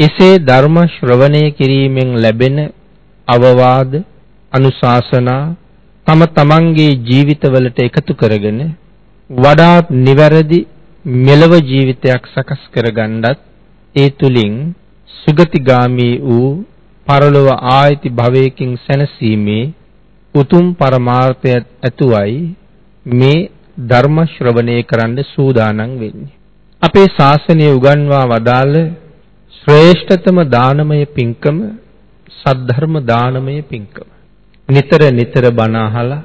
එසේ ධර්ම ශ්‍රවණය කිරීමෙන් ලැබෙන අවවාද අනුශාසනා තම තමන්ගේ ජීවිතවලට එකතු කරගෙන වඩාත් නිවැරදි මෙලව ජීවිතයක් සකස් කරගන්නත් ඒ තුලින් සුගතිගාමී වූ පරලොව ආයති භවයකින් සැනසීමේ උතුම් පරමාර්ථය ඇතුවයි මේ ධර්ම ශ්‍රවණය කරන්න සූදානම් වෙන්නේ. අපේ ශාසනය උගන්වා වදාළ ශ්‍රේෂ්ඨතම දානමය පින්කම සද්ධර්ම දානමය පින්කම. නිතර නිතර බණ අහලා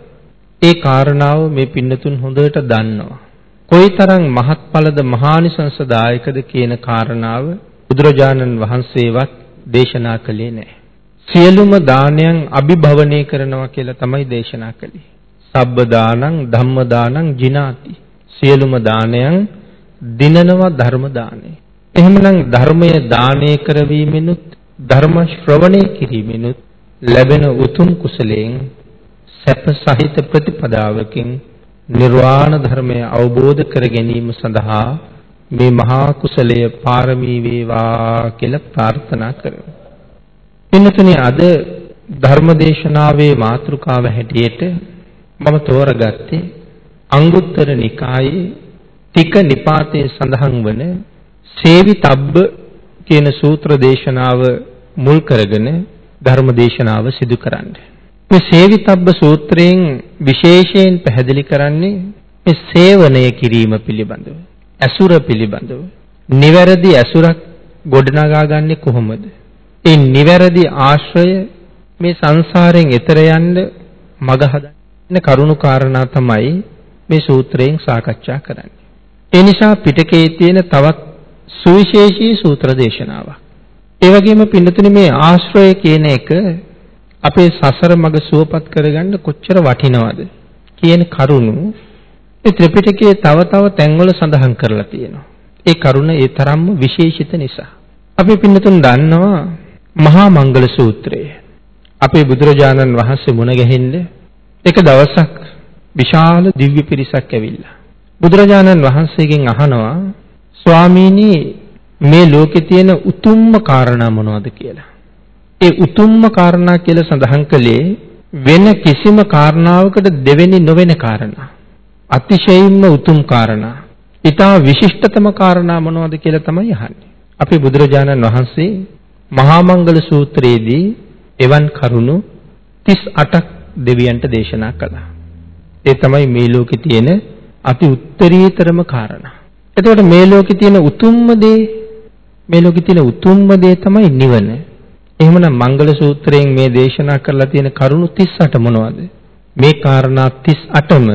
ඒ කාරණාව මේ පින්නතුන් හොඳට දන්නවා. කොයිතරම් මහත්ඵලද මහානිසංසදායකද කියන කාරණාව බුදුරජාණන් වහන්සේවත් දේශනා කළේ නැහැ. සියලුම දානයන් අභිභවනය කරනවා කියලා තමයි දේශනා කළේ. සබ්බ දානං ධම්ම දානං ජිනාති. සියලුම දානයන් දිනනවා ධර්ම දානේ. එහෙමනම් ධර්මය දානය කරවීමෙනුත් ධර්ම ශ්‍රවණය කිරීමෙනුත් ලැබෙන උතුම් කුසලයෙන් සැප සහිත ප්‍රතිපදාවකින් නිර්වාණ ධර්මය අවබෝධ කර ගැනීම සඳහා මේ මහා කුසලය පාරමී වේවා කියලා ප්‍රාර්ථනා කරමු. එන්නතනේ අද ධර්මදේශනාවේ මාතෘකාව හැටියට මම තෝරගත්තේ අංගුත්තර නිකායේ තික නිපාතයේ සඳහන් වන සේවිතබ්බ කියන සූත්‍ර දේශනාව මුල් කරගෙන ධර්ම දේශනාව සිදු කරන්නේ. මේ සේවිතබ්බ සූත්‍රයෙන් විශේෂයෙන් පැහැදිලි කරන්නේ මේ සේවනය කිරීම පිළිබඳව. ඇසුර පිළිබඳව. නිවැරදි ඇසුරක් ගොඩනගා ගන්නේ කොහොමද? ඒ නිවැරදි ආශ්‍රය මේ සංසාරයෙන් එතර යන්න මඟ හදන්න කරුණු කාරණා තමයි මේ සූත්‍රයෙන් සාකච්ඡා කරන්නේ. ඒ නිසා පිටකයේ තියෙන තවත් සුවිශේෂී සූත්‍ර දේශනාවක්. ඒ වගේම පින්නතුනේ මේ ආශ්‍රය කියන එක අපේ සසර මඟ සුවපත් කරගන්න කොච්චර වටිනවද කියන කරුණු මේ ත්‍රිපිටකයේ තව තව තැන්වල සඳහන් කරලා තියෙනවා. ඒ කරුණ ඒ තරම්ම විශේෂිත නිසා. අපි පින්නතුන් දන්නවා මහා මංගල සූත්‍රය. අපේ බුදුරජාණන් වහන්සේ මුණ ගැහෙන්න එක දවසක් විශාල දිව්‍ය පිරිසක් ඇවිල්ලා. බුදුරජාණන් වහන්සේගෙන් අහනවා ස්වාමීනි මේ ලෝකේ තියෙන උතුම්ම කාරණා මොනවද කියලා. ඒ උතුම්ම කාරණා කියලා සඳහන් කළේ වෙන කිසිම කාරණාවකට දෙවෙනි නොවන කාරණා. අතිශයින්ම උතුම් කාරණා. ඊටා විශිෂ්ටතම කාරණා මොනවද කියලා තමයි අහන්නේ. අපේ බුදුරජාණන් වහන්සේ මහා මංගල සූත්‍රයේදී එවන් කරුණු 38ක් දෙවියන්ට දේශනා කළා. ඒ තමයි මේ ලෝකේ තියෙන අති උත්තරීතරම කාරණා. එතකොට මේ ලෝකේ තියෙන උතුම්ම දේ මේ ලෝකේ තියෙන උතුම්ම දේ තමයි නිවන. එහෙමනම් මංගල සූත්‍රයෙන් මේ දේශනා කරලා තියෙන කරුණු 38 මොනවද? මේ කාරණා 38ම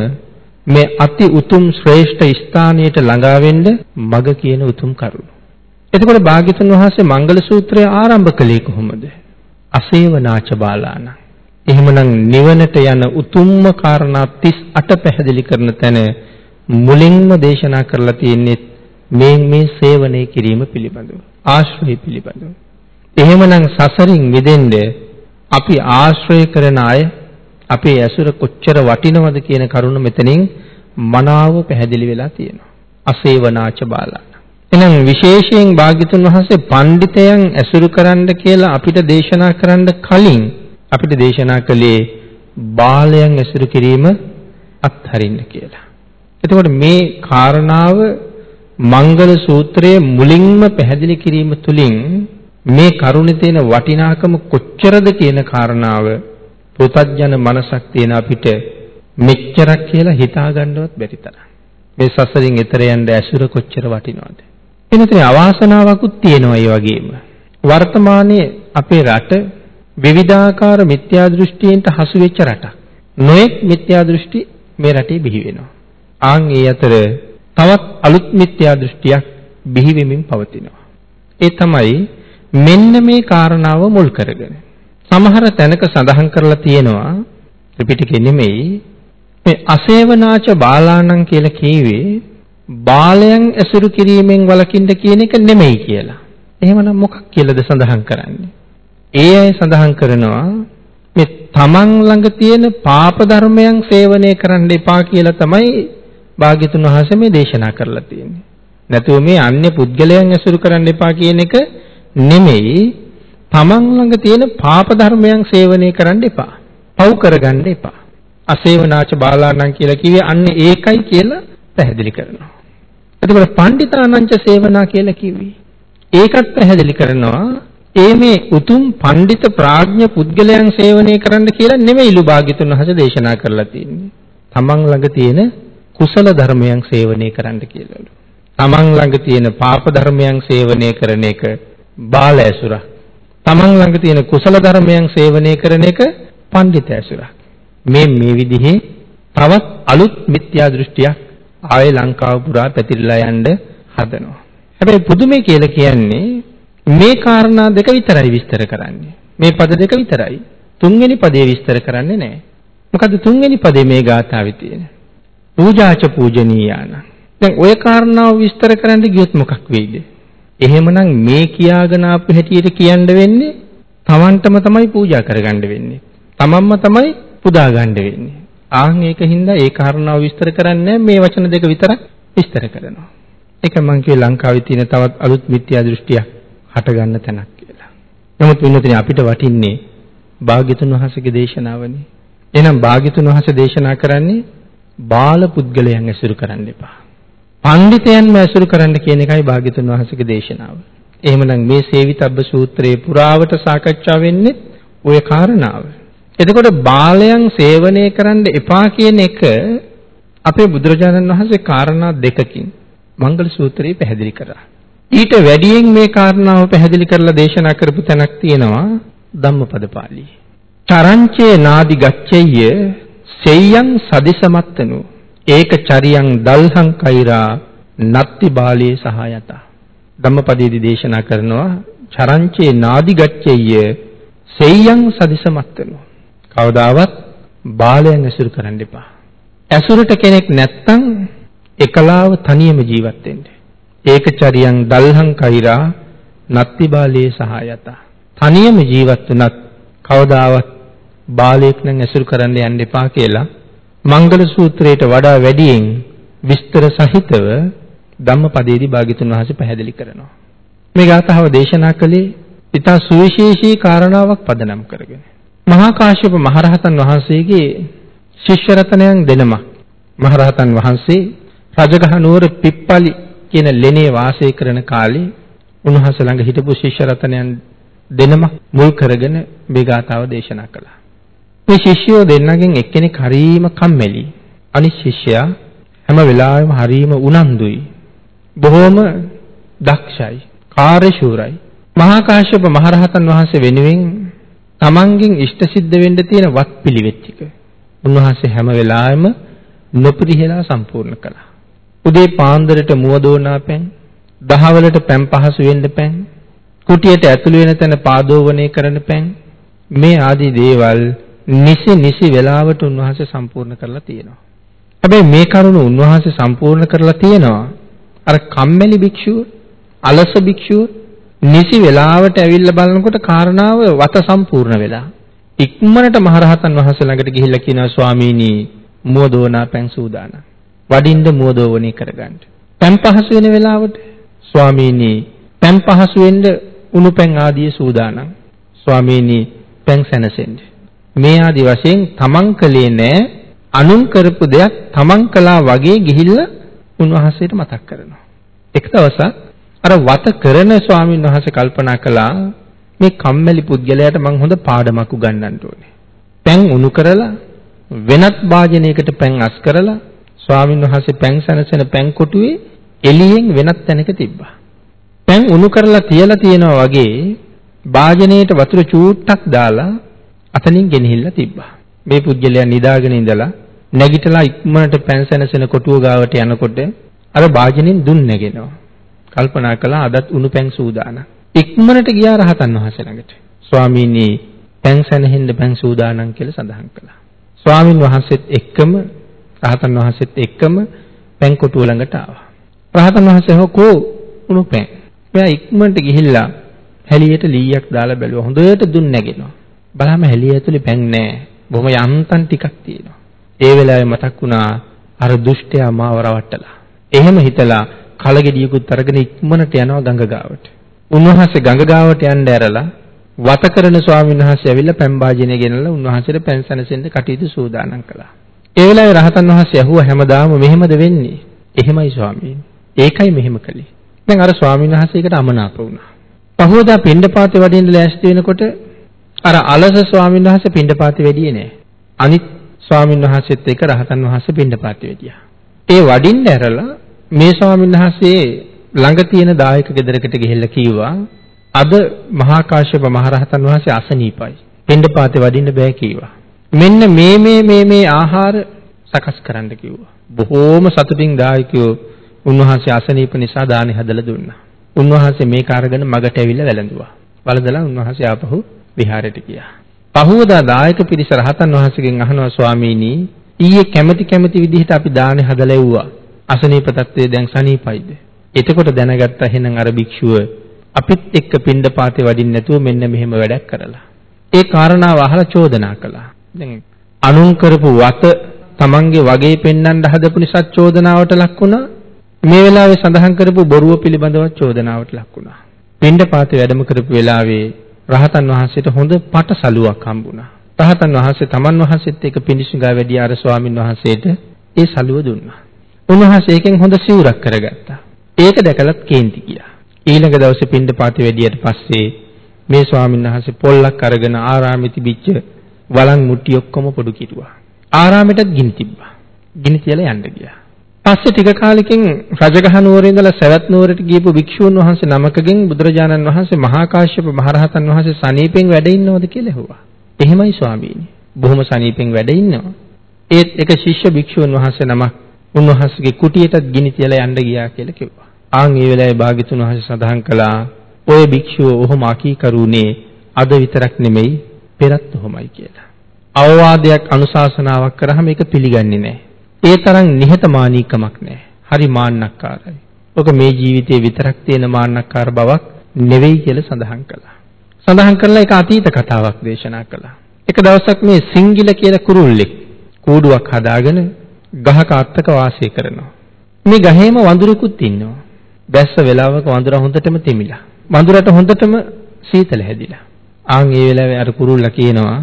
මේ අති උතුම් ශ්‍රේෂ්ඨ ස්ථානයට ළඟා වෙන්න මග කියන උතුම් කරුණු. එතකොට භාග්‍යතුන් වහන්සේ මංගල සූත්‍රය ආරම්භ කළේ කොහොමද? අසේවනාච බාලාන. එහෙමනම් නිවනට යන උතුම්ම කාරණා 38 පැහැදිලි කරන තැන මුලින්ම දේශනා කරලා තියෙන්නේ මේ මේ සේවනය කිරීම පිළිබඳව. ආශ්‍රය පිළිබඳව. එහෙමනම් සසරින් මිදෙන්න අපි ආශ්‍රය කරන අය අපේ ඇසුර කොච්චර වටිනවද කියන කරුණ මෙතනින් මනාව පැහැදිලි වෙලා තියෙනවා. අසේවනාච බාලාන. එහෙනම් විශේෂයෙන් භාග්‍යතුන් වහන්සේ පඬිතයන් ඇසුරු කරන්න කියලා අපිට දේශනා කරන්න කලින් අපිට දේශනා කළේ බාලයන් ඇසුරු කිරීම අත්හරින්න කියලා. එතකොට මේ කාරණාව මංගල සූත්‍රයේ මුලින්ම පැහැදිලි කිරීම තුලින් මේ කරුණේ තියෙන වටිනාකම කොච්චරද කියන කාරණාව පෘතජන මනසක් තියෙන අපිට මෙච්චරක් කියලා හිතා ගන්නවත් බැරි තරම්. මේ සසරින් එතර යන්න ඇසුර කොච්චර වටිනවද? එනතේ අවාසනාවකුත් තියෙනවා ඒ වගේම. වර්තමානයේ අපේ රට විවිධාකාර මිත්‍යා දෘෂ්ටියන්ට හසු වෙච්ච රටක්. නොඑක් මිත්‍යා දෘෂ්ටි මේ රටේ බිහි වෙනවා. ආන් ඒ අතර තවත් අලුත් මිත්‍යා දෘෂ්ටියක් බිහි වෙමින් පවතිනවා. ඒ තමයි මෙන්න මේ කාරණාව මුල් කරගෙන සමහර තැනක සඳහන් කරලා තියෙනවා ත්‍රිපිටකේ නෙමෙයි මේ අසේවනාච බාලාණන් කියලා කියවේ බාලයන් ඇසුරු කිරීමෙන් වළකින්න කියන එක නෙමෙයි කියලා. එහෙමනම් මොකක් කියලාද සඳහන් කරන්නේ? ඒ අය සඳහන් කරනවා මේ තමන් ළඟ තියෙන පාප ධර්මයන් සේවනය කරන්න එපා කියලා තමයි භාග්‍යතුන් වහන්සේ මේ දේශනා කරලා තියෙන්නේ. නැතුව මේ අන්‍ය පුද්ගලයන් ඇසුරු කරන්න එපා කියන එක නෙමෙයි තමන් ළඟ තියෙන පාප ධර්මයන් සේවනය කරන්න එපා. පව් කරගන්න එපා. අසේවනාච බාලාණන් කියලා කිව්වේ අන්න ඒකයි කියලා පැහැදිලි කරනවා. එතකොට පණ්ඩිතානංච සේවනා කියලා කිව්වේ ඒකත් පැහැදිලි කරනවා ඒ මේ උතුම් පඬිත ප්‍රඥ පුද්ගලයන් සේවනය කරන්න කියලා නෙමෙයිලු භාග්‍යතුන් වහන්සේ දේශනා කරලා තියෙන්නේ. තමන් ළඟ තියෙන කුසල ධර්මයන් සේවනය කරන්න කියලාලු. තමන් ළඟ තියෙන පාප ධර්මයන් සේවනය කරන එක බාල ඇසුරක්. තමන් ළඟ තියෙන කුසල ධර්මයන් සේවනය කරන එක පඬිත ඇසුරක්. මේ මේ විදිහේ තවත් අලුත් මිත්‍යා දෘෂ්ටියක් ආයේ ලංකාව පුරා පැතිරලා යන්න හදනවා. හැබැයි පුදුමේ කියලා කියන්නේ මේ කාරණා දෙක විතරයි විස්තර කරන්නේ. මේ පද දෙක විතරයි. තුන්වෙනි පදේ විස්තර කරන්නේ නැහැ. මොකද තුන්වෙනි පදේ මේ ගාථාවේ තියෙන. පූජාච පූජනීයාන. දැන් ওই කාරණාව විස්තර කරන්න ගියොත් මොකක් වෙයිද? එහෙමනම් මේ කියාගෙන ආපු හැටියට කියන්න වෙන්නේ Tamanටම තමයි පූජා කරගන්න වෙන්නේ. Tamanම තමයි පුදා ගන්න වෙන්නේ. ආන් ඒකින්ද ඒ කාරණාව විස්තර කරන්නේ මේ වචන දෙක විතරක් විස්තර කරනවා. ඒක මම කියේ ලංකාවේ තියෙන තවත් අලුත් මිත්‍යා දෘෂ්ටියක් හට ගන්න තැනක් කියලා. නමුත් වෙනතනේ අපිට වටින්නේ භාග්‍යතුන් වහන්සේගේ දේශනාවනේ. එහෙනම් භාග්‍යතුන් වහන්සේ දේශනා කරන්නේ බාල පුද්ගලයන් ඇසුරු කරන්න එපා. පඬිතයන්ම ඇසුරු කරන්න කියන එකයි භාග්‍යතුන් වහන්සේගේ දේශනාව. එහෙමනම් මේ සේවිතබ්බ සූත්‍රයේ පුරාවට සාකච්ඡා වෙන්නේ ওই කාරණාව. එතකොට බාලයන් සේවනය කරන්න එපා කියන එක අපේ බුදුරජාණන් වහන්සේ කාරණා දෙකකින් මංගල සූත්‍රයේ පැහැදිලි කරා. ඊට වැඩියෙන් මේ කාරණාව පැහැදිලි කරලා දේශනා කරපු තැනක් තියෙනවා ධම්මපද පාළියේ. චරංචේ නාදි ගච්ඡෙය්‍ය සෙය්‍යං සදිසමත්තනු ඒක චරියං දල්හං කෛරා නත්ති බාලේ සහායත ධම්මපදයේදී දේශනා කරනවා චරංචේ නාදි ගච්ඡෙය්‍ය සෙය්‍යං සදිසමත්තනු කවදාවත් බාලයන් ඇසුරු කරන්න එපා. ඇසුරට කෙනෙක් නැත්තම් එකලාව තනියම ජීවත් වෙන්න. ඒක චරියං දල්හං කෛරා නත්ති බාලේ සහායත තනියම ජීවත් වුණත් කවදාවත් බාලයෙක් නම් ඇසුරු කරන්න යන්න එපා කියලා මංගල සූත්‍රයට වඩා වැඩියෙන් විස්තර සහිතව ධම්මපදයේදී භාග්‍යතුන් වහන්සේ පැහැදිලි කරනවා. මේ ගාථාව දේශනා කළේ ඉතා සුවිශේෂී කාරණාවක් පදනම් කරගෙන. මහා කාශ්‍යප මහරහතන් වහන්සේගේ ශිෂ්‍ය රතනයන් දෙනමක්. මහරහතන් වහන්සේ රජගහ නුවර පිප්පලි කියන ලෙනේ වාසය කරන කාලේ උන්වහන්සේ ළඟ හිටපු ශිෂ්‍ය රතනයන් දෙනමක් මුල් කරගෙන මේ ගාථාව දේශනා කළා. මේ ශිෂ්‍යයෝ දෙන්නගෙන් එක්කෙනෙක් හරීම කම්මැලි. අනිත් ශිෂ්‍යයා හැම වෙලාවෙම හරීම උනන්දුයි. බොහොම දක්ෂයි. කාර්යශූරයි. මහා කාශ්‍යප මහරහතන් වහන්සේ වෙනුවෙන් තමන්ගෙන් ඉෂ්ට සිද්ධ වෙන්න තියෙන වත්පිළිවෙත් ටික උන්වහන්සේ හැම වෙලාවෙම නොපිරිහෙලා සම්පූර්ණ කළා. උදේ පාන්දරට මුව දෝනා පැන්, දහවලට පැන් පහසු වෙන්න පැන්, කුටියට ඇතුළු වෙන තැන පාදෝවණය කරන පැන් මේ ආදී දේවල් නිසි නිසි වෙලාවට උන්වහන්සේ සම්පූර්ණ කරලා තියෙනවා. හැබැයි මේ කරුණ උන්වහන්සේ සම්පූර්ණ කරලා තියෙනවා. අර කම්මැලි භික්ෂුව, අලස භික්ෂුව නිසි වෙලාවට ඇවිල්ලා බලනකොට කාරණාව වත සම්පූර්ණ වෙලා. ඉක්මනට මහරහතන් වහන්සේ ළඟට ගිහිල්ලා කියනවා ස්වාමීනි මුවදෝනා පැන් සූදානම්. වඩින්න මුවදෝවණේ කරගන්න. පැන් පහසු වෙන වෙලාවට ස්වාමීනි පැන් පහසු වෙන්න උණු පැන් ආදී සූදානම්. ස්වාමීනි පැන් සැනසෙන්න. මේ ආදි වශයෙන් තමන් කලේ නෑ අනුන් කරපු දෙයක් තමන් කළා වගේ ගිහිල්ලා උන්වහන්සේට මතක් කරනවා. එක දවසක් අර වත කරන ස්වාමීන් වහන්සේ කල්පනා කළා මේ කම්මැලි පුද්ගලයාට මං හොඳ පාඩමක් උගන්වන්න ඕනේ. පැන් උණු කරලා වෙනත් වාජනයකට පැන් අස් කරලා ස්වාමීන් වහන්සේ පැන් සැනසෙන පැන් කොටුවේ එළියෙන් වෙනත් තැනක තිබ්බා. පැන් උණු කරලා තියලා තියෙනවා වගේ වාජනයේට වතුර චූට්ටක් දාලා අතනින් ගෙනහිල්ලා තිබ්බා. මේ පුජ්‍යලයා නිදාගෙන ඉඳලා නැගිටලා ඉක්මනට පැන්සැනසෙන කොටුව ගාවට යනකොට අර වාජනෙන් දුන් නැගෙනවා. කල්පනා කළා අදත් උණු පැන් සූදානම්. ඉක්මනට ගියා රහතන් වහන්සේ ළඟට. ස්වාමීනි පැන්සැනෙහිඳ පැන් සූදානම් කියලා සඳහන් කළා. ස්වාමින් වහන්සේත් එක්කම රහතන් වහන්සේත් එක්කම පැන් කොටුව ළඟට ආවා. රහතන් වහන්සේ හොකෝ උණු පැන්. එයා ඉක්මනට ගිහිල්ලා හැලියට ලීයක් දාලා බැලුවා. හොඳට දුන් නැගෙනවා. බලහම හැලිය ඇතුලේ පැන් නැහැ. බොහොම යන්තම් ටිකක් තියෙනවා. ඒ වෙලාවේ මතක් වුණා අර දුෂ්ටයා මාව රවට්ටලා. එහෙම හිතලා කලගෙඩියකුත් අරගෙන ඉක්මනට යනවා ගඟ ගාවට. උන්වහන්සේ ගඟ ගාවට යන්න ඇරලා වත කරන ස්වාමීන් වහන්සේ ඇවිල්ලා පැන් භාජනය ගෙනල්ලා උන්වහන්සේට පැන් සැනසෙන්න කටයුතු සූදානම් කළා. ඒ වෙලාවේ රහතන් වහන්සේ ඇහුවා හැමදාම මෙහෙමද වෙන්නේ? එහෙමයි ස්වාමීන්. ඒකයි මෙහෙම කළේ. දැන් අර ස්වාමීන් වහන්සේකට අමනාප වුණා. පහවදා පින්ඩපාතේ වඩින්න ලෑස්ති වෙනකොට අර අලස ස්වාමීන් වහන්සේ පින්ඩපාතේ වැඩියේ නෑ. අනිත් ස්වාමීන් වහන්සේත් එක්ක රහතන් වහන්සේ පින්ඩපාතේ වැඩියා. ඒ වඩින්න ඇරලා මේ ස්වාමීන් වහන්සේ ළඟ තියෙන දායක ගෙදරකට ගිහිල්ලා කිව්වා අද මහා කාශ්‍යප මහරහතන් වහන්සේ අසනීපයි. පින්ඩපාතේ වඩින්න බෑ කිව්වා. මෙන්න මේ මේ මේ මේ ආහාර සකස් කරන්න කිව්වා. බොහෝම සතුටින් දායකයෝ උන්වහන්සේ අසනීප නිසා දානි හදලා දුන්නා. උන්වහන්සේ මේක අරගෙන මගට ඇවිල්ලා වැළඳුවා. වළඳලා උන්වහන්සේ ආපහු විහාරයට ගියා. පහවදා දායක පිරිස රහතන් වහන්සේගෙන් අහනවා ස්වාමීනි ඊයේ කැමැති කැමැති විදිහට අපි දානේ හදලා එව්වා. අසනීප තත්ත්වයේ දැන් සනීපයිද? එතකොට දැනගත්ත එහෙනම් අර භික්ෂුව අපිත් එක්ක පින්ඩපාතේ වඩින්න නැතුව මෙන්න මෙහෙම වැඩක් කරලා. ඒ කාරණාව අහලා චෝදනා කළා. දැන් අනුන් කරපු වත තමන්ගේ වගේ පෙන්වන්න හදපු නිසා චෝදනාවට ලක් වුණා. මේ වෙලාවේ සඳහන් කරපු බොරුව පිළිබඳව චෝදනාවට ලක් වුණා. පින්ඩපාතේ වැඩම කරපු වෙලාවේ රහතන් වහන්සේට හොඳ පටසලුවක් හම්බුණා. රහතන් වහන්සේ තමන් වහන්සේත් එක්ක පිඬුසිඟා වැඩි ආර ස්වාමින් වහන්සේට ඒ සලුව දුන්නා. උන්වහන්සේ ඒකෙන් හොඳ සිවුරක් කරගත්තා. ඒක දැකලත් කේන්ති ගියා. ඊළඟ දවසේ පින්ඩපාතේ වැඩියට පස්සේ මේ ස්වාමීන් වහන්සේ පොල්ලක් අරගෙන ආරාමෙ තිබිච්ච වළං මුට්ටි ඔක්කොම පොඩු කිරුවා. ආරාමෙටත් ගිනි තිබ්බා. ගිනි තියලා යන්න ගියා. පස්සේ ටික කාලෙකින් රජගහ නුවරේ ඉඳලා සවැත් නුවරට ගියපු භික්ෂූන් වහන්සේ නමකගෙන් බුදුරජාණන් වහන්සේ මහා කාශ්‍යප මහරහතන් වහන්සේ සනීපෙන් වැඩ ඉන්නවද කියලා ඇහුවා. එහෙමයි ස්වාමීනි. බොහොම සනීපෙන් වැඩ ඉන්නවා. ඒත් එක ශිෂ්‍ය භික්ෂූන් වහන්සේ නමක් උන්වහන්සේගේ කුටියටත් ගිනි තියලා යන්න ගියා කියලා කිව්වා. ආන් ඒ වෙලාවේ භාග්‍යතුන් වහන්සේ සඳහන් කළා ඔය භික්ෂුව ඔහොම අකීකරුනේ අද විතරක් නෙමෙයි පෙරත් ඔහොමයි කියලා. අවවාදයක් අනුශාසනාවක් කරාම ඒක පිළිගන්නේ නැහැ. ඒ තරම් නිහතමානීකමක් නැහැ. හරි මාන්නක්කාරයි. ඔක මේ ජීවිතේ විතරක් තියෙන මාන්නක්කාර බවක් නෙවෙයි කියලා සඳහන් කළා. සඳහන් කරලා ඒක අතීත කතාවක් දේශනා කළා. එක දවසක් මේ සිංගිල කියලා කුරුල්ලෙක් කූඩුවක් හදාගෙන ගහක අත්තක වාසය කරනවා. මේ ගහේම වඳුරෙකුත් ඉන්නවා. දැස්ස වෙලාවක වඳුරා හොඳටම තෙමිලා. වඳුරට හොඳටම සීතල හැදිලා. ආන් ඒ වෙලාවේ අර කුරුල්ලා කියනවා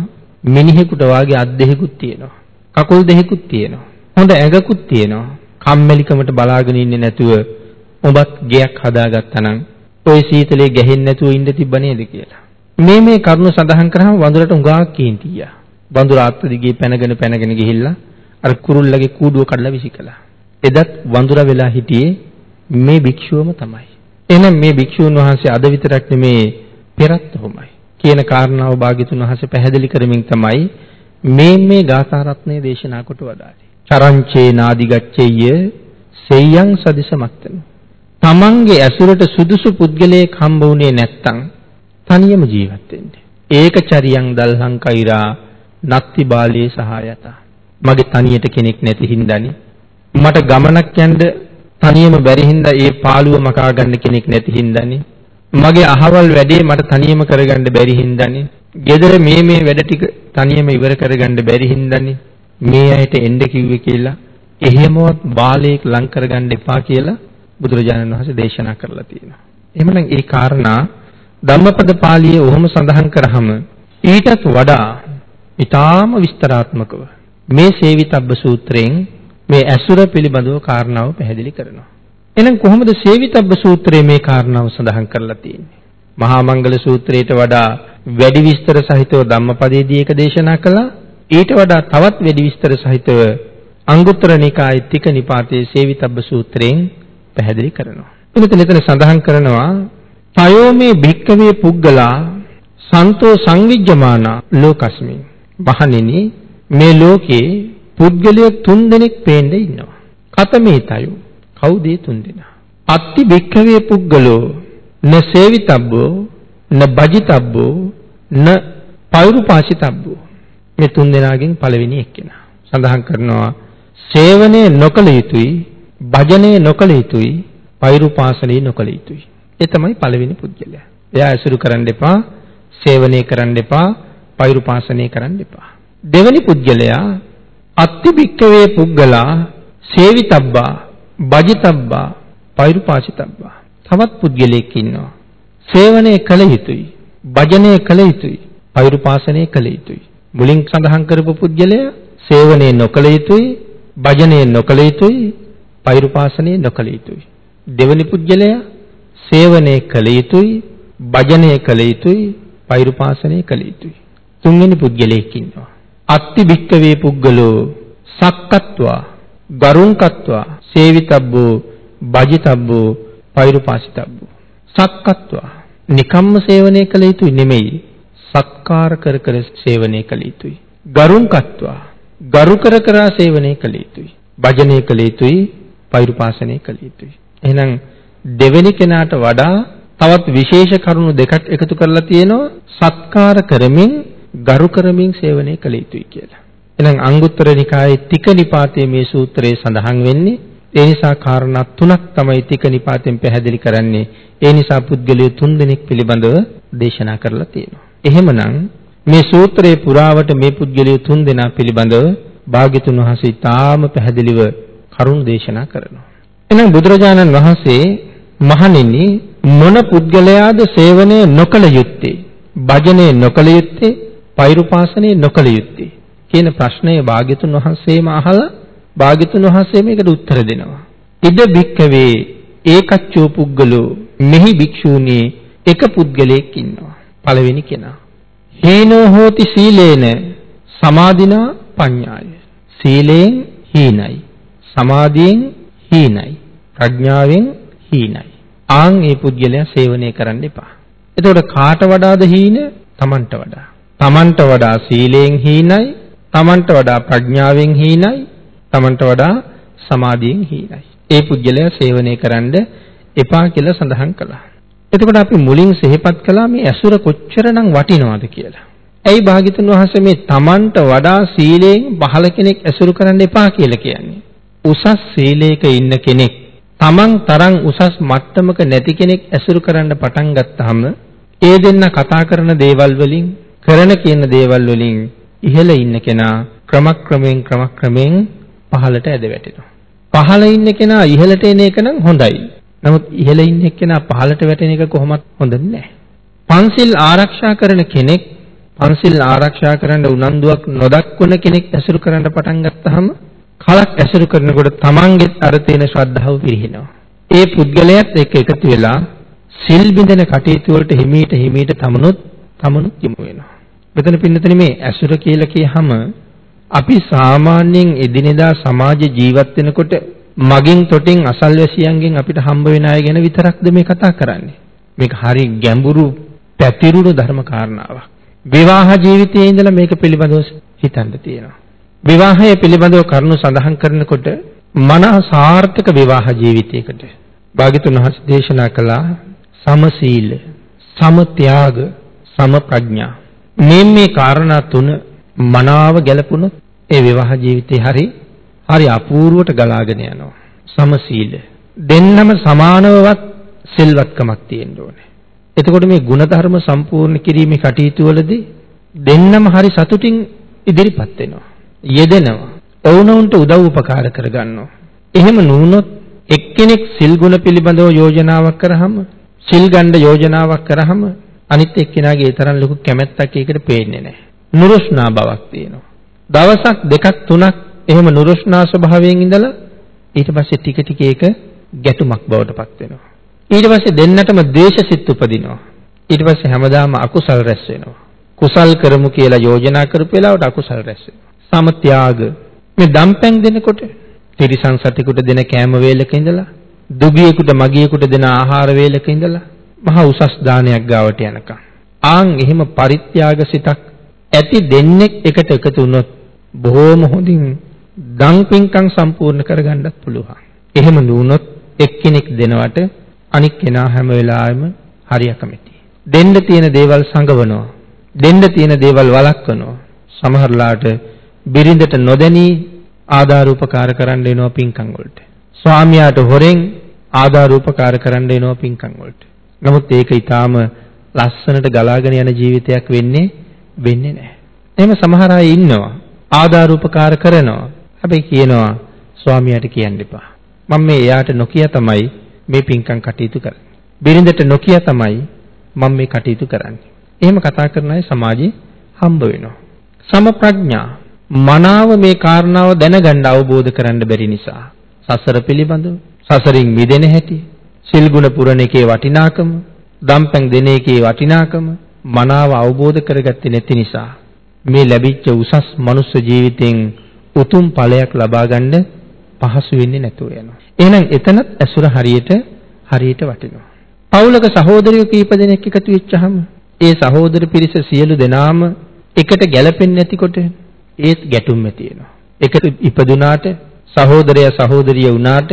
මිනිහෙකුට වාගේ අත් දෙකකුත් තියෙනවා. කකුල් දෙකකුත් තියෙනවා. හොඳ ඇඟකුත් තියෙනවා. කම්මැලිකමට බලාගෙන ඉන්නේ නැතුව ඔබත් ගෙයක් හදාගත්තා නම් ඔය සීතලේ ගැහෙන්නේ නැතුව ඉන්න තිබ්බ නේද කියලා. මේ මේ කරුණු සඳහන් කරාම වඳුරට උඟාක් කීන්ති ගියා. වඳුර අත් දිගේ පැනගෙන පැනගෙන ගිහිල්ලා අර කුරුල්ලගේ කූඩුව කඩලා විසිකලා. එදත් වඳුර වෙලා හිටියේ මේ භික්ෂුවම තමයි. එහෙනම් මේ භික්ෂුන් වහන්සේ අද විතරක් නෙමේ පෙරත් උමයි. කියන කාරණාව භාග්‍යතුන් වහන්සේ පැහැදිලි කරමින් තමයි මේ මේ ගාථා රත්නය දේශනා කොට වදාළේ. චරංචේ නාදිගච්ඡෙය්‍ය සෙය්‍යං සදිසමත්තන. තමන්ගේ ඇසුරට සුදුසු පුද්ගලයෙක් හම්බ වුණේ නැත්තම් තනියම ජීවත් වෙන්නේ. ඒක චරියං දල්හං කෛරා නත්ති බාලේ සහායත. මගේ තනියට කෙනෙක් නැති හින්දානේ. මට ගමනක් යන්න තනියම බැරි හින්දා ඒ පාළුව මකා ගන්න කෙනෙක් නැති හින්දානේ. මගේ අහවල් වැඩේ මට තනියම කරගන්න බැරි හින්දානේ. ගෙදර මේ මේ වැඩ ටික තනියම ඉවර කරගන්න බැරි හින්දානේ. මේ ඇයිට එන්න කිව්වේ කියලා එහෙමවත් බාලයෙක් ලං කරගන්න එපා කියලා බුදුරජාණන් වහන්සේ දේශනා කරලා තියෙනවා. එහෙමනම් ඒ කාරණා ධම්මපද පාළියේ ඔහොම සඳහන් කරාම ඊටත් වඩා ඊටාම විස්තරාත්මකව මේ සේවිතබ්බ සූත්‍රයෙන් මේ ඇසුර පිළිබඳව කාරණාව පැහැදිලි කරනවා. එහෙනම් කොහොමද සේවිතබ්බ සූත්‍රයේ මේ කාරණාව සඳහන් කරලා තියෙන්නේ? මහා මංගල සූත්‍රයට වඩා වැඩි විස්තර සහිතව ධම්මපදයේදී ඒක දේශනා කළා. ඊට වඩා තවත් වැඩි විස්තර සහිතව අංගුත්තර නිකායේ තික නිපාතයේ සේවිතබ්බ සූත්‍රයෙන් පැහැදිලි කරනවා. එතන එතන සඳහන් කරනවා පයෝමේ භික්කවේ පුද්ගලා සන්තෝ සංවිජ්ජමාන ලෝකස්මින්. මහණෙනි මේ ලෝකේ පුද්ගලය තුන් දෙනෙක් පේන්න ඉන්නවා. කතමේතයෝ කවුද ඒ තුන් දෙනා? අත්ති භික්ඛවේ පුද්ගලෝ න සේවිතබ්බෝ න බජිතබ්බෝ න පෛරුපාසිතබ්බෝ මේ තුන් දෙනාගෙන් පළවෙනි එක්කෙනා. සඳහන් කරනවා සේවනයේ නොකල යුතුයි භජනයේ නොකල යුතුයි පෛරුපාසනයේ නොකල යුතුයි. ඒ තමයි පළවෙනි පුද්ගලයා. එයා ඇසුරු කරන්න එපා සේවනය කරන්න එපා පෛරුපාසනය කරන්න එපා. දෙවෙනි පුද්ගලයා අත්ති භික්කවේ පුද්ගලා සේවිතබ්බා බජිතබ්බා පෛරුපාසිතබ්බා. තවත් පුද්ගලයෙක් ඉන්නවා. සේවනය කළ යුතුයි භජනය කළ යුතුයි පෛරුපාසනය කළ යුතුයි. මුලින් සඳහන් කරපු පුද්ගලයා සේවනය නොකළ යුතුයි භජනය නොකළ යුතුයි පෛරුපාසනය නොකළ යුතුයි. දෙවනි පුද්ගලයා සේවනය කළ යුතුයි භජනය කළ යුතුයි පෛරුපාසනය කළ යුතුයි. තුන්වෙනි පුද්ගලයෙක් ඉන්නවා. අත්ති භික්කවේ පුද්ගලෝ සක්කත්වා ගරුංකත්වා සේවිතබ්බෝ බජිතබ්බෝ පෛරුපාසිතබ්බෝ. සක්කත්වා. නිකම්ම සේවනය කළ යුතුයි නෙමෙයි. සත්කාර කර කර සේවනය කළ යුතුයි ගරුංකත්වා ගරු කර කර සේවනය කළ යුතුයි භජනය කළ යුතුයි පෛරුපාසනය කළ යුතුයි එහෙනම් දෙවෙනි කෙනාට වඩා තවත් විශේෂ කරුණු දෙකක් එකතු කරලා තියෙනවා සත්කාර කරමින් ගරු කරමින් සේවනය කළ යුතුයි කියලා. එහෙනම් අංගුත්තර නිකායේ තික නිපාතයේ මේ සූත්‍රයේ සඳහන් වෙන්නේ ඒ නිසා කාරණා තුනක් තමයි තික නිපාතෙන් පැහැදිලි කරන්නේ. ඒ නිසා පුද්ගලයෝ තුන් දෙනෙක් පිළිබඳව දේශනා කරලා තියෙනවා. එහෙමනම් මේ සූත්‍රයේ පුරාවට මේ පුද්ගලයෝ තුන් දෙනා පිළිබඳව භාග්‍යතුන් වහන්සේ ඊටාම පැහැදිලිව කරුණ දේශනා කරනවා. එහෙනම් බුදුරජාණන් වහන්සේ මහණෙනි මොන පුද්ගලයාද සේවනය නොකළ යුත්තේ? භජනය නොකළ යුත්තේ? පෛරුපාසනය නොකළ යුත්තේ? කියන ප්‍රශ්නය භාග්‍යතුන් වහන්සේම අහලා භාග්‍යතුන් වහන්සේ මේකට උත්තර දෙනවා. ඉද බික්කවේ ඒකච්චෝ පුද්ගලෝ මෙහි භික්ෂූනි එක පුද්ගලයෙක් ඉන්නවා. පළවෙනි කෙනා. හීනෝ හෝති සීලේන සමාධිනා පඤ්ඤාය. සීලයෙන් හීනයි. සමාධියෙන් හීනයි. ප්‍රඥාවෙන් හීනයි. ආන් මේ පුද්ගලයා සේවනය කරන්න එපා. එතකොට කාට වඩාද හීන? Tamanට වඩා. Tamanට වඩා සීලයෙන් හීනයි, Tamanට වඩා ප්‍රඥාවෙන් හීනයි, Tamanට වඩා සමාධියෙන් හීනයි. ඒ පුද්ගලයා සේවනය කරන්න එපා කියලා සඳහන් කළා. එතකොට අපි මුලින් සිහිපත් කළා මේ ඇසුර කොච්චරනම් වටිනවද කියලා. ඇයි භාග්‍යතුන් වහන්සේ මේ Tamanට වඩා සීලයෙන් පහළ කෙනෙක් ඇසුරු කරන්න එපා කියලා කියන්නේ? උසස් සීලයක ඉන්න කෙනෙක් Taman තරම් උසස් මට්ටමක නැති කෙනෙක් ඇසුරු කරන්න පටන් ගත්තාම ඒ දෙන්න කතා කරන දේවල් වලින් කරන කියන දේවල් වලින් ඉහළ ඉන්න කෙනා ක්‍රමක්‍රමයෙන් ක්‍රමක්‍රමයෙන් පහළට ඇද වැටෙනවා. පහළ ඉන්න කෙනා ඉහළට එන එක නම් හොඳයි. නමුත් ඉහළ ඉන්න එක්කෙනා පහළට වැටෙන එක කොහොමත් හොඳ නැහැ. පන්සිල් ආරක්ෂා කරන කෙනෙක් පන්සිල් ආරක්ෂා කරන්න උනන්දුවක් නොදක්වන කෙනෙක් ඇසුරු කරන්න පටන් ගත්තාම කලක් ඇසුරු කරනකොට තමන්ගෙත් අර තියෙන ශ්‍රද්ධාව පිරිහිනවා. ඒ පුද්ගලයාත් එක්ක එකතු වෙලා සිල් බිඳින කටයුතු වලට හිමීට හිමීට තමනුත් තමනුත් යමු වෙනවා. මෙතන පින්නතනේ මේ ඇසුර කියලා කියහම අපි සාමාන්‍යයෙන් එදිනෙදා සමාජ ජීවත් වෙනකොට මගින් තොටින් අසල්වැසියන්ගෙන් අපිට හම්බ වෙන අය ගැන විතරක්ද මේ කතා කරන්නේ. මේක හරි ගැඹුරු පැතිරුණු ධර්ම කාරණාවක්. විවාහ ජීවිතයේ ඉඳලා මේක පිළිබඳව හිතන්න තියෙනවා. විවාහය පිළිබඳව කරුණු සඳහන් කරනකොට මනස සාර්ථක විවාහ ජීවිතයකට භාග්‍යතුන් වහන්සේ දේශනා කළා සමසීල, සමත්‍යාග, සමප්‍රඥා. මේ මේ කාරණා තුන මනාව ගැලපුණොත් ඒ විවාහ ජීවිතේ හරි හරි අපූර්වට ගලාගෙන යනවා. සමසීල. දෙන්නම සමානවවත් සිල්වත්කමක් තියෙන්න ඕනේ. එතකොට මේ ಗುಣධර්ම සම්පූර්ණ කිරීමේ කටයුතු වලදී දෙන්නම හරි සතුටින් ඉදිරිපත් වෙනවා. යෙදෙනවා. ඔවුනොවුන්ට උදව් උපකාර කරගන්නවා. එහෙම නුනොත් එක්කෙනෙක් සිල් ගුණ පිළිබඳව යෝජනාවක් කරාම සිල් ගන්න යෝජනාවක් කරාම අනිත් එක්කෙනාගේ ඒ තරම් ලොකු කැමැත්තක් ඒකට පේන්නේ නැහැ. නුරුස්නා බවක් තියෙනවා. දවසක් දෙකක් තුනක් එහෙම නුරුස්නා ස්වභාවයෙන් ඉඳලා ඊට පස්සේ ටික ටික ඒක ගැටුමක් බවට පත් වෙනවා. ඊට පස්සේ දෙන්නටම ද්වේෂසිත උපදිනවා. ඊට පස්සේ හැමදාම අකුසල් රැස් වෙනවා. කුසල් කරමු කියලා යෝජනා කරපු වෙලාවට අකුසල් රැස් වෙනවා. සමත්‍යාග මේ දම්පැන් දෙනකොට තිරිසන් සතෙකුට දෙන කෑම වේලක ඉඳලා දුගියෙකුට මගියෙකුට දෙන ආහාර වේලක ඉඳලා මහා උසස් දානයක් ගාවට යනකම් ආන් එහෙම පරිත්‍යාග සිතක් ඇති දෙන්නෙක් එකට එකතු වුණොත් බොහෝම හොඳින් දන් පින්කම් සම්පූර්ණ කරගන්නත් පුළුවන්. එහෙම නුනොත් එක්කෙනෙක් දෙනවට අනික් කෙනා හැම වෙලාවෙම හරි අකමැතියි. දෙන්න තියෙන දේවල් සංගවනවා. දෙන්න තියෙන දේවල් වළක්වනවා. සමහරලාට බිරිඳට නොදැනී ආධාර උපකාර කරන්න එනවා පින්කම් වලට. ස්වාමියාට හොරෙන් ආධාර උපකාර කරන්න එනවා පින්කම් වලට. නමුත් ඒක ඊටාම ලස්සනට ගලාගෙන යන ජීවිතයක් වෙන්නේ වෙන්නේ නැහැ. එහෙම සමහර අය ඉන්නවා. ආධාර උපකාර කරනවා. හැබැයි කියනවා ස්වාමියාට කියන්න එපා. මම මේ එයාට නොකිය තමයි මේ පින්කම් කටයුතු කරන්නේ. බිරිඳට නොකිය තමයි මම මේ කටයුතු කරන්නේ. එහෙම කතා කරන අය සමාජයේ හම්බ වෙනවා. සම ප්‍රඥා මනාව මේ කාරණාව දැනගන්න අවබෝධ කරන්න බැරි නිසා සසර පිළිබඳව සසරින් මිදෙන හැටි සිල් ගුණ පුරණ එකේ වටිනාකම දම්පැන් දෙන එකේ වටිනාකම මනාව අවබෝධ කරගත්තේ නැති නිසා මේ ලැබිච්ච උසස් මනුස්ස ජීවිතෙන් උතුම් ඵලයක් ලබා ගන්න පහසු වෙන්නේ නැතුව යනවා. එහෙනම් එතනත් ඇසුර හරියට හරියට වටිනවා. පවුලක සහෝදරයෝ කීප දෙනෙක් එකතු වෙච්චහම ඒ සහෝදර පිරිස සියලු දෙනාම එකට ගැලපෙන්නේ නැතිකොට ඒත් ගැටුම් ඇති වෙනවා. එකට ඉපදුනාට සහෝදරයා සහෝදරිය වුණාට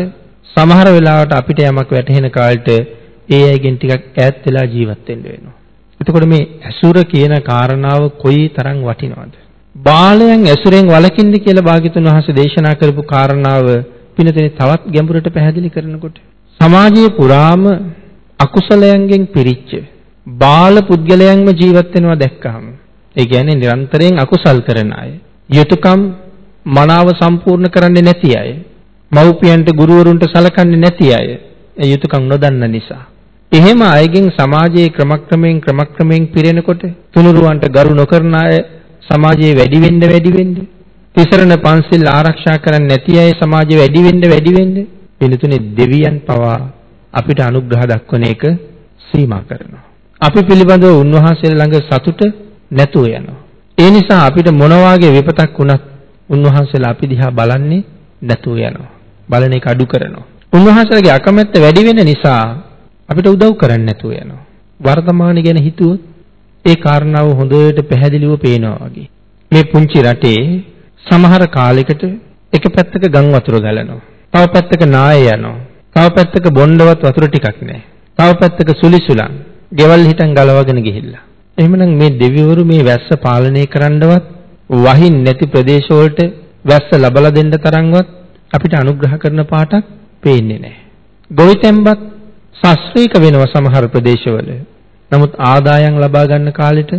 සමහර වෙලාවට අපිට යමක් වැටහෙන කාලෙට ඒ අයගෙන් ටිකක් ඈත් වෙලා ජීවත් වෙන්න වෙනවා. එතකොට මේ ඇසුර කියන කාරණාව කොයි තරම් වටිනවද? බාලයන් ඇසුරෙන් වළකින්න කියලා භාග්‍යතුන් වහන්සේ දේශනා කරපු කාරණාව පිනතේ තවත් ගැඹුරට පැහැදිලි කරනකොට සමාජයේ පුරාම අකුසලයන්ගෙන් පිරිච්ච බාල පුද්ගලයන්ම ජීවත් වෙනවා දැක්කහම ඒ කියන්නේ නිරන්තරයෙන් අකුසල් කරන අය යුතුයකම් මනාව සම්පූර්ණ කරන්නේ නැති අය. මව්පියන්ට ගුරුවරුන්ට සලකන්නේ නැති අය. ඒ යුතුයකම් නොදන්න නිසා. එහෙම අයගෙන් සමාජයේ ක්‍රමක්‍රමයෙන් ක්‍රමක්‍රමයෙන් පිරෙනකොට තුනුරුවන්ට ගරු නොකරන අය සමාජයේ වැඩි වෙන්න වැඩි වෙන්න තිසරණ පන්සිල් ආරක්ෂා කරන්නේ නැති අය සමාජයේ වැඩි වෙන්න වැඩි වෙන්න පිළිතුනේ දෙවියන් පවා අපිට අනුග්‍රහ දක්වන එක සීමා කරනවා. අපි පිළිබඳව උන්වහන්සේ ළඟ සතුට නැතුව යනවා. ඒ නිසා අපිට මොන වාගේ විපතක් වුණත් උන්වහන්සේලා අපි දිහා බලන්නේ නැතුව යනවා. බලන එක අඩු කරනවා. උන්වහන්සේලාගේ අකමැත්ත වැඩි වෙන නිසා අපිට උදව් කරන්න නැතුව යනවා. වර්තමානයේ ගැන හිතුවොත් ඒ කාරණාව හොඳට පැහැදිලිව පේනවා වගේ. මේ පුංචි රටේ සමහර කාලයකට එක පැත්තක ගම් වතුර ගලනවා. තව පැත්තක නාය යනවා. තව පැත්තක බොණ්ඩවත් වතුර ටිකක් නැහැ. තව පැත්තක සුලිසුලන්. ගෙවල් හිටන් ගලවගෙන ගිහිල්ලා. එහෙමනම් මේ දෙවිවරු මේ වැස්ස පාලනය කරන්නවත් වහින් නැති ප්‍රදේශවලට වැස්ස ලබලා දෙන්න තරම්වත් අපිට අනුග්‍රහ කරන පාටක් පේන්නේ නැහැ. ගොවිතැන්පත් ශාස්ත්‍රීක වෙනවා සමහර ප්‍රදේශවල. නමුත් ආදායම් ලබා ගන්න කාලෙට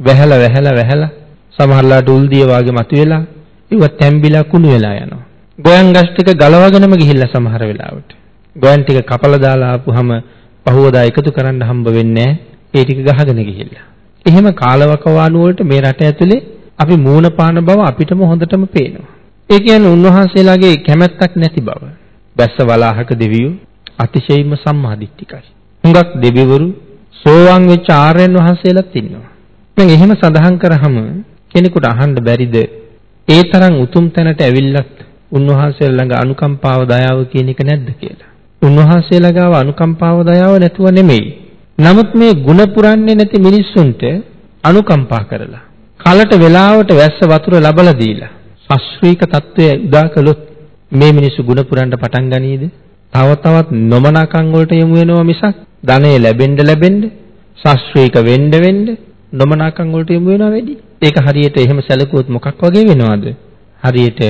වැහැලා වැහැලා වැහැලා සමහරලාට උල්දිය වාගේ මතුවෙලා ඉව තැම්බිලා කුණු වෙලා යනවා. ගොයන් ගස් ටික ගලවගෙනම ගිහිල්ලා සමහර වෙලාවට. ගොයන් ටික කපලා දාලා ආපුහම පහුවදා එකතු කරන්න හම්බ වෙන්නේ ඒ ටික ගහගෙන ගිහිල්ලා. එහෙම කාලවකවානු වලට මේ රට ඇතුලේ අපි මූණ පාන බව අපිටම හොඳටම පේනවා. ඒ කියන්නේ උන්වහන්සේලාගේ කැමැත්තක් නැති බව. බැස්ස වලාහක දෙවියෝ අතිශයින්ම සම්මාදිට්ඨිකයි. හුඟක් දෙවිවරු සෝවාන් වෙච්ච ආර්යයන් වහන්සේලාත් ඉන්නවා. දැන් එහෙම සඳහන් කරාම කෙනෙකුට අහන්න බැරිද? ඒ තරම් උතුම් තැනට ඇවිල්ලත් උන්වහන්සේ ළඟ අනුකම්පාව දයාව කියන එක නැද්ද කියලා. උන්වහන්සේ ළඟව අනුකම්පාව දයාව නැතුව නෙමෙයි. නමුත් මේ ಗುಣ පුරන්නේ නැති මිනිස්සුන්ට අනුකම්පා කරලා කලට වෙලාවට වැස්ස වතුර ලබලා දීලා ශාස්ත්‍රීය తත්වයේ උදා කළොත් මේ මිනිස්සු ಗುಣ පුරන්න පටන් ගනීද? තව තවත් නොමනාකම් වලට යමු වෙනවා මිසක් ධනෙ ලැබෙන්න ලැබෙන්න ශාස්ත්‍රීක වෙන්න වෙන්න නොමනාකම් වලට යමු වෙනවා වැඩි. ඒක හරියට එහෙම සැලකුවොත් මොකක් වගේ වෙනවද? හරියට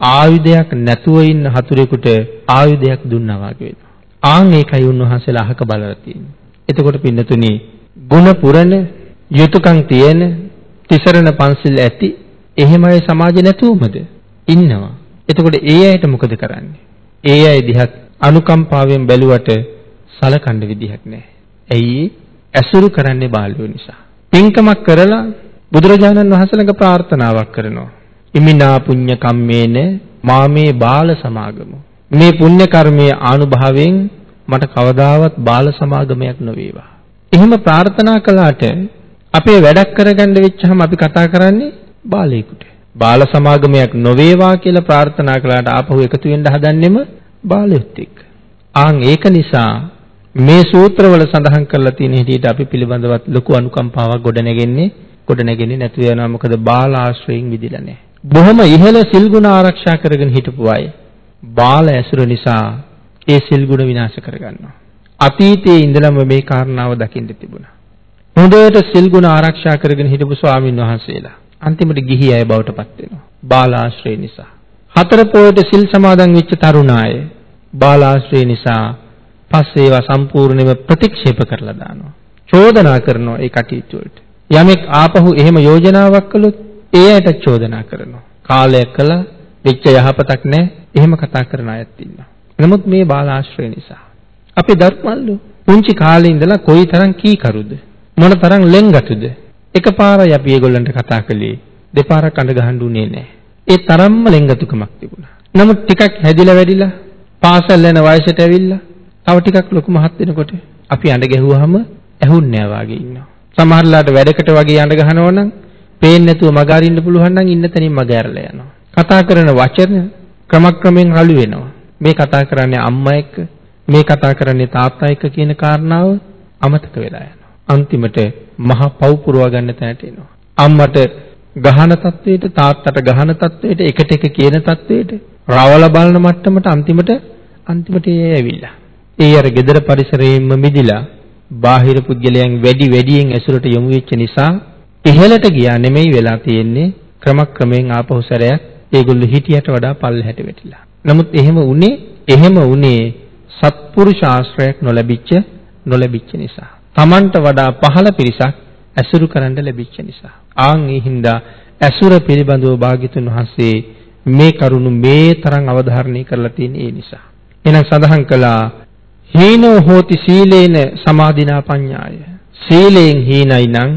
ආයුධයක් නැතුව ඉන්න හතුරෙකුට ආයුධයක් දුන්නා වගේ වෙනවා. ආන් ඒකයි උන්වහන්සේලා අහක බලලා තියෙන්නේ. එතකොට පින්නතුනි ಗುಣ පුරන යුතුයකම් තියෙන තිසරණ පන්සිල් ඇති එහෙම අය සමාජේ නැතුවමද ඉන්නවා. එතකොට ඒ අයට මොකද කරන්නේ? ඒ අය දිහත් අනුකම්පාවෙන් බැලුවට සලකන්න විදිහක් නැහැ. ඇයි? ඇසුරු කරන්නේ බාලයෝ නිසා. පින්කමක් කරලා බුදුරජාණන් වහන්සේ ළඟ ප්‍රාර්ථනාවක් කරනවා. ඉමිනා පුඤ්ඤ කම්මේන මාමේ බාල සමාගම. මේ පුණ්‍ය කර්මයේ ආනුභාවයෙන් මට කවදාවත් බාල සමාගමයක් නොවේවා. එහෙම ප්‍රාර්ථනා කළාට අපේ වැඩක් කරගන්න වෙච්චහම අපි කතා කරන්නේ බාලයෙකුට. බාල සමාගමයක් නොවේවා කියලා ප්‍රාර්ථනා කළාට ආපහු එකතු වෙන්න හදන්නෙම බාලයොත් එක්ක. ආන් ඒක නිසා මේ සූත්‍රවල සඳහන් කරලා තියෙන හැටියට අපි පිළිබඳවත් ලොකු අනුකම්පාවක් ගොඩනැගෙන්නේ ගොඩනැගෙන්නේ නැතු වෙනවා මොකද බාල ආශ්‍රයෙන් විදිලා නැහැ. බොහොම ඉහළ සිල් ගුණ ආරක්ෂා කරගෙන හිටපු අය බාල ඇසුර නිසා ඒ සිල් ගුණ විනාශ කරගන්නවා. අතීතයේ ඉඳලම මේ කාරණාව දකින්න තිබුණා. හොඳට සිල් ගුණ ආරක්ෂා කරගෙන හිටපු ස්වාමින් වහන්සේලා අන්තිමට ගිහි අය බවට පත් වෙනවා. බාලාශ්‍රය නිසා. හතර පොයට සිල් සමාදන් වෙච්ච තරුණ අය බාලාශ්‍රය නිසා පස්සේ ඒවා සම්පූර්ණයෙන්ම ප්‍රතික්ෂේප කරලා දානවා. චෝදනා කරනවා ඒ කටයුතු වලට. යමෙක් ආපහු එහෙම යෝජනාවක් කළොත් ඒ අයට චෝදනා කරනවා. කාලයක් කළා වෙච්ච යහපතක් නැහැ. එහෙම කතා කරන අයත් ඉන්නවා. නමුත් මේ බාලාශ්‍රය නිසා අපි ධර්මල්ලු පුංචි කාලේ ඉඳලා කොයිතරම් කීකරුද මොනතරම් ලෙන්ගතුද එකපාරයි අපි ඒගොල්ලන්ට කතා කළේ දෙපාරක් අඬ ගහන්න උනේ නැහැ. ඒ තරම්ම ලෙන්ගතුකමක් තිබුණා. නමුත් ටිකක් හැදිලා වැඩිලා පාසල් යන වයසට ඇවිල්ලා තව ටිකක් ලොකු මහත් වෙනකොට අපි අඬ ගැහුවාම ඇහුන්නේ නැහැ වාගේ ඉන්නවා. සමහරලාට වැඩකට වගේ අඬ ගහනවා නම් පේන්නේ නැතුව මග අරින්න පුළුවන් නම් ඉන්න තැනින් මග ඇරලා යනවා. කතා කරන වචන ක්‍රමක්‍රමයෙන් අලු වෙනවා. මේ කතා කරන්නේ අම්මා එක්ක, මේ කතා කරන්නේ තාත්තා එක්ක කියන කාරණාව අමතක වෙලා යනවා. අන්තිමට මහ පව් පුරවා ගන්න තැනට එනවා. අම්මට ගහන තත්වයට තාත්තට ගහන තත්වයට එකට එක කියන තත්වයට රවල බලන මට්ටමට අන්තිමට අන්තිමට ඒ ඇවිල්ලා. ඒ අර gedara පරිසරයෙන්ම මිදිලා බාහිර පුද්ගලයන් වැඩි වැඩියෙන් ඇසුරට යොමු වෙච්ච නිසා ඉහළට ගියා නෙමෙයි වෙලා තියෙන්නේ ක්‍රමක්‍රමයෙන් ආපහු සැරයක් ඒගොල්ලෝ හිටියට වඩා පල්ලෙහැට වැටිලා. නමුත් එහෙම උනේ එහෙම උනේ සත්පුරුෂ ආශ්‍රයක් නොලැබිච්ච නොලැබිච්ච නිසා. Tamanට වඩා පහළ පිරිසක් ඇසුරු කරන්න ලැබිච්ච නිසා. ආන් ඒ හින්දා ඇසුර පිළිබඳව භාග්‍යතුන් වහන්සේ මේ කරුණු මේ තරම් අවධාරණය කරලා තියෙන ඒ නිසා. එහෙනම් සඳහන් කළා හීනෝ හෝති සීලේන සමාධිනා පඤ්ඤාය. සීලයෙන් හීනයි නම්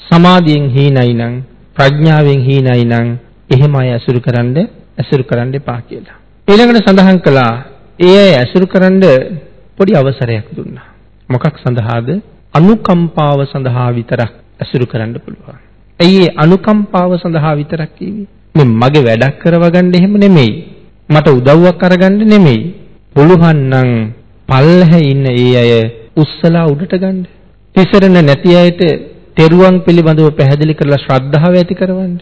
සමාධියෙන් හීනයි නම් ප්‍රඥාවෙන් හීනයි නම් එහෙම අය අසුරු කරන්න අසුරු කරන්න එපා කියලා. ඊළඟට සඳහන් කළා ඒ අය අසුරු කරන්න පොඩි අවසරයක් දුන්නා. මොකක් සඳහාද? අනුකම්පාව සඳහා විතරක් අසුරු කරන්න පුළුවන්. ඇයි ඒ අනුකම්පාව සඳහා විතරක් කිව්වේ? මේ මගේ වැඩක් කරවගන්න එහෙම නෙමෙයි. මට උදව්වක් අරගන්න නෙමෙයි. පුළුවන් නම් පල්ලෙහි ඉන්න ඒ අය උස්සලා උඩට ගන්න. තිසරණ නැති අයට තෙරුවන් පිළිබඳව පැහැදිලි කරලා ශ්‍රද්ධාව ඇති කරවන්න.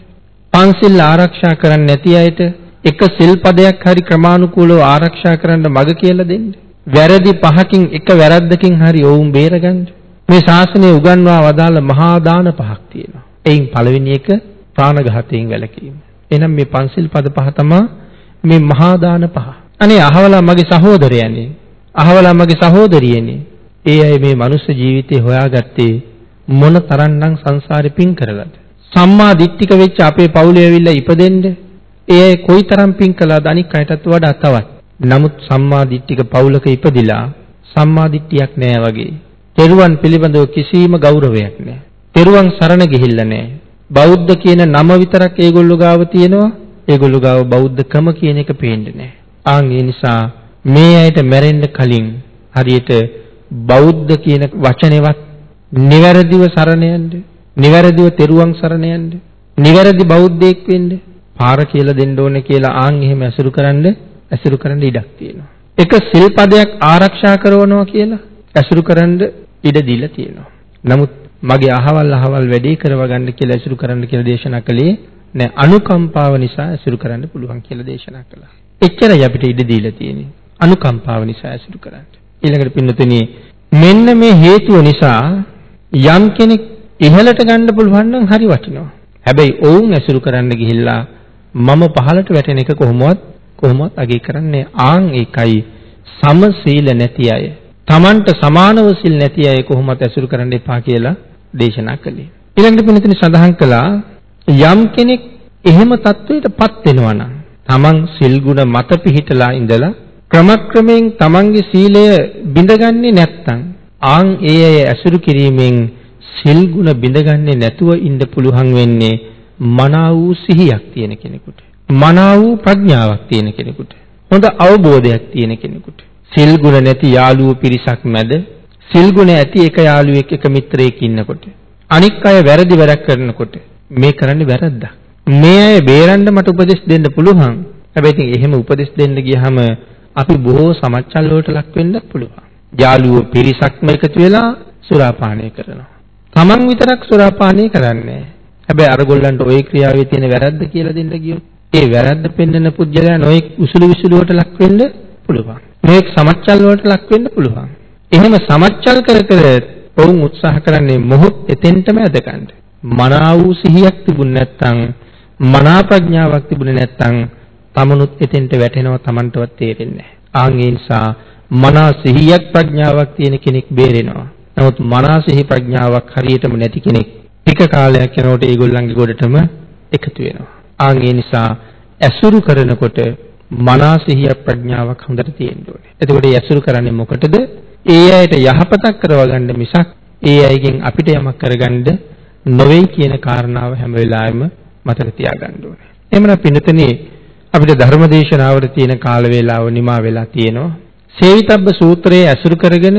පන්සිල් ආරක්ෂා කරන්නේ නැති අයට එක සිල්පදයක් හරි ක්‍රමානුකූලව ආරක්ෂා කරන්න මඟ කියලා දෙන්න. වැරදි පහකින් එක වැරද්දකින් හරි ඔවුන් බේරගන්න. මේ ශාසනය උගන්වා වදාළ මහා දාන පහක් තියෙනවා. එයින් පළවෙනි එක ප්‍රාණඝාතයෙන් වැළකීම. එහෙනම් මේ පන්සිල් පද පහ තමයි මේ මහා දාන පහ. අනේ අහවලා මගේ සහෝදරයනේ. අහවලා මගේ සහෝදරියනේ. ඒ අය මේ මනුස්ස ජීවිතේ හොයාගත්තේ මොන තරම්නම් සංසාරේ පින් කරලාද? සම්මා දිට්ඨික වෙච්ච අපේ පවුලේ ඇවිල්ලා ඉපදෙන්න ඒ අය කොයිතරම් පින් කළාද අනික් අයටත් වඩා තවත්. නමුත් සම්මා දිට්ඨික පවුලක ඉපදිලා සම්මා දිට්ඨියක් නෑ වගේ. තෙරුවන් පිළිබඳව කිසිම ගෞරවයක් නෑ. තෙරුවන් සරණ ගිහිල්ලා නෑ. බෞද්ධ කියන නම විතරක් ඒගොල්ලෝ ගාව තියෙනවා. ඒගොල්ලෝ ගාව බෞද්ධකම කියන එක පේන්නේ නෑ. ආන් ඒ නිසා මේ ඇයිට මැරෙන්න කලින් හරියට බෞද්ධ කියන වචනේවත් නිවැරදිව සරණ යන්න, නිවැරදිව තෙරුවන් සරණ යන්න, නිවැරදි බෞද්ධයෙක් වෙන්න පාර කියලා දෙන්න ඕනේ කියලා ආන් එහෙම ඇසුරු කරන්න ඇසුරු කරන්න ඉඩක් තියෙනවා. එක සිල්පදයක් ආරක්ෂා කරනවා කියලා ඇසුරු කරන්න ඉඩ දීලා තියෙනවා. නමුත් මගේ අහවල් අහවල් වැඩේ කරව ගන්න කියලා ඇසුරු කරන්න කියලා දේශනා කළේ නෑ අනුකම්පාව නිසා ඇසුරු කරන්න පුළුවන් කියලා දේශනා කළා. එච්චරයි අපිට ඉඩ දීලා තියෙන්නේ. අනුකම්පාව නිසා ඇසුරු කරන්න. ඊළඟට පින්නතුනි මෙන්න මේ හේතුව නිසා යම් කෙනෙක් ඉහළට ගන්න පුළුවන් නම් හරි වටිනවා. හැබැයි ඔවුන් ඇසුරු කරන්න ගිහිල්ලා මම පහළට වැටෙන එක කොහොමවත් කොහොමවත් අගේ කරන්නේ ආන් ඒකයි සමසීල නැති අය. Tamanට සමානව සිල් නැති අය කොහොමවත් ඇසුරු කරන්න එපා කියලා දේශනා කළේ. ඊළඟට පිළිතුරු සඳහන් කළා යම් කෙනෙක් එහෙම තත්වයකටපත් වෙනවා නම් Taman සිල් ගුණ මත පිහිටලා ඉඳලා ක්‍රමක්‍රමයෙන් Tamanගේ සීලය බිඳගන්නේ නැත්නම් ආන් ඒ අය ඇසුරු කිරීමෙන් සිල් ගුණ බිඳගන්නේ නැතුව ඉන්න පුළුවන් වෙන්නේ මනා වූ සිහියක් තියෙන කෙනෙකුට. මනා වූ ප්‍රඥාවක් තියෙන කෙනෙකුට. හොඳ අවබෝධයක් තියෙන කෙනෙකුට. සිල් ගුණ නැති යාළුවෝ පිරිසක් මැද සිල් ගුණ ඇති එක යාළුවෙක් එක මිත්‍රයෙක් ඉන්නකොට අනික් අය වැරදි වැඩක් කරනකොට මේ කරන්නේ වැරද්දක්. මේ අය බේරන්න මට උපදෙස් දෙන්න පුළුවන්. හැබැයි ඉතින් එහෙම උපදෙස් දෙන්න ගියහම අපි බොහෝ සමච්චල් වලට ලක් වෙන්නත් පුළුවන්. යාළුවෝ පිරිසක්ම එකතු වෙලා සුරාපානය කරනවා. Taman විතරක් සුරාපානය කරන්නේ හැබැයි අරගොල්ලන්ට ওই ක්‍රියාවේ තියෙන වැරද්ද කියලා දෙන්න ගියොත් ඒ වැරද්ද පෙන්වන පුද්ගලයා නොඑක් උසුළු විසුළු වලට ලක් වෙන්න පුළුවන්. නොඑක් සමච්චල් වලට ලක් වෙන්න පුළුවන්. එහෙම සමච්චල් කර කර ඔවුන් උත්සාහ කරන්නේ මොහොත් එතෙන්ටම ඇදගන්න. මනා වූ සිහියක් තිබුණ නැත්නම් මනා ප්‍රඥාවක් තිබුණේ නැත්නම් තමනුත් එතෙන්ට වැටෙනවා Tamanටවත් තේරෙන්නේ නැහැ. ආන් ඒ නිසා මනා සිහියක් ප්‍රඥාවක් තියෙන කෙනෙක් බේරෙනවා. නමුත් මනා සිහි ප්‍රඥාවක් හරියටම නැති කෙනෙක් ටික කාලයක් යනකොට ඒගොල්ලන්ගේ ගොඩටම එකතු වෙනවා. ආන් ඒ නිසා ඇසුරු කරනකොට මනා සිහිය ප්‍රඥාවක් හොඳට තියෙන්න ඕනේ. එතකොට ඒ ඇසුරු කරන්නේ මොකටද? ඒ අයට යහපතක් කරවගන්න මිසක් ඒ අයගෙන් අපිට යමක් කරගන්න නොවේ කියන කාරණාව හැම වෙලාවෙම මතක තියාගන්න ඕනේ. එහෙමනම් පින්නතනේ අපිට ධර්මදේශනාවල තියෙන කාල වේලාව නිමා වෙලා තියෙනවා. සේවිතබ්බ සූත්‍රයේ ඇසුරු කරගෙන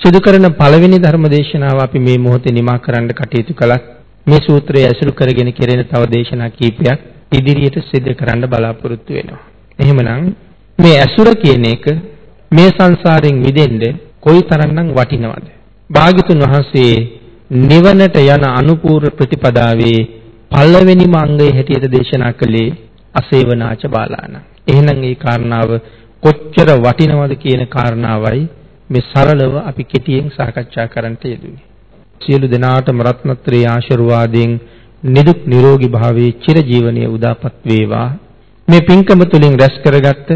සිදු කරන පළවෙනි ධර්මදේශනාව අපි මේ මොහොතේ නිමා කරන්න කටයුතු කළත් මේ සූත්‍රය ඇසුරු කරගෙන කෙරෙන තව දේශනා කීපයක් ඉදිරියට සිදු කරන්න බලාපොරොත්තු වෙනවා. එහෙමනම් මේ ඇසුර කියන එක මේ සංසාරයෙන් මිදෙන්න කොයිතරම්නම් වටිනවද? භාග්‍යතුන් වහන්සේ නිවනට යන අනුපූර්ව ප්‍රතිපදාවේ පළවෙනිම අංගය හැටියට දේශනා කළේ අසේවනාච බාලාන. එහෙනම් ඒ කාරණාව කොච්චර වටිනවද කියන කාරණාවයි මේ සරලව අපි කෙටියෙන් සාකච්ඡා කරන්නට යෙදුනේ. සියලු දෙනාටම රත්නත්‍රයේ ආශිර්වාදයෙන් නිදුක් නිරෝගී භාවයේ චිරජීවනයේ උදාපත් වේවා. මේ පින්කම තුලින් රැස් කරගත්ත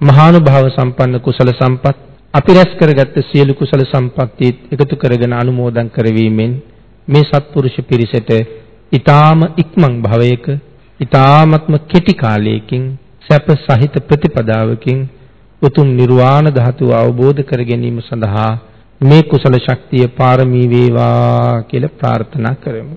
මහානුභාව සම්පන්න කුසල සම්පත් අපි රැස් කරගත්ත සියලු කුසල සම්පත්තිත් එකතු කරගෙන අනුමෝදන් කරවීමෙන් මේ සත්පුරුෂ පිරිසට ඊ타ම ඉක්මන් භවයක ඊ타ත්ම කෙටි කාලයකින් සැප සහිත ප්‍රතිපදාවකින් උතුම් නිර්වාණ ධාතුව අවබෝධ කර ගැනීම සඳහා මේ කුසල ශක්තිය පාරමී වේවා කියලා ප්‍රාර්ථනා කරමු.